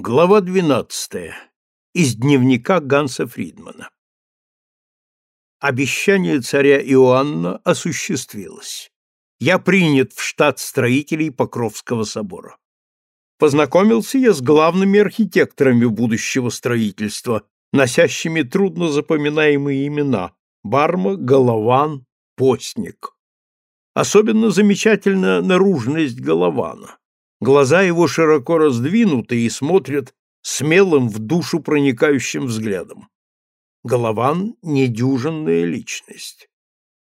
Глава 12. Из дневника Ганса Фридмана. Обещание царя Иоанна осуществилось. Я принят в штат строителей Покровского собора. Познакомился я с главными архитекторами будущего строительства, носящими трудно запоминаемые имена Барма, Голован, Постник. Особенно замечательна наружность Голована. Глаза его широко раздвинуты и смотрят смелым в душу проникающим взглядом. Голован — недюжинная личность.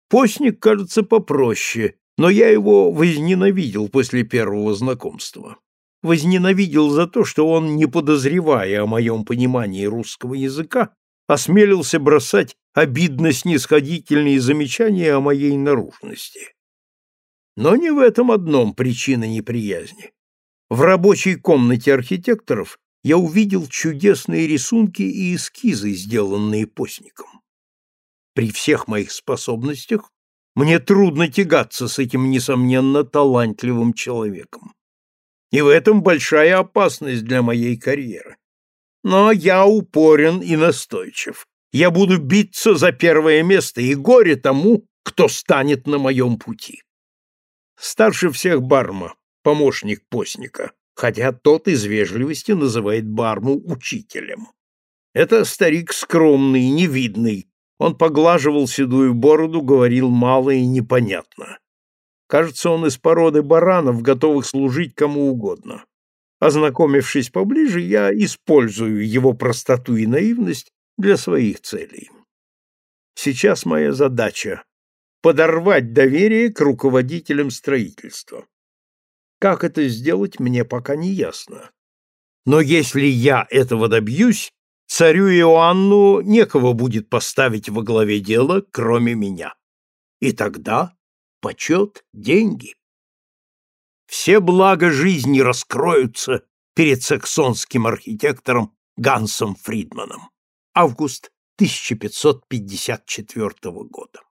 Постник, кажется, попроще, но я его возненавидел после первого знакомства. Возненавидел за то, что он, не подозревая о моем понимании русского языка, осмелился бросать обидно-снисходительные замечания о моей наружности. Но не в этом одном причина неприязни. В рабочей комнате архитекторов я увидел чудесные рисунки и эскизы, сделанные постником. При всех моих способностях мне трудно тягаться с этим, несомненно, талантливым человеком. И в этом большая опасность для моей карьеры. Но я упорен и настойчив. Я буду биться за первое место, и горе тому, кто станет на моем пути. Старше всех Барма, помощник постника, хотя тот из вежливости называет Барму учителем. Это старик скромный, невидный. Он поглаживал седую бороду, говорил мало и непонятно. Кажется, он из породы баранов, готовых служить кому угодно. Ознакомившись поближе, я использую его простоту и наивность для своих целей. Сейчас моя задача — подорвать доверие к руководителям строительства. Как это сделать, мне пока не ясно. Но если я этого добьюсь, царю Иоанну некого будет поставить во главе дела, кроме меня. И тогда почет, деньги. Все блага жизни раскроются перед саксонским архитектором Гансом Фридманом. Август 1554 года.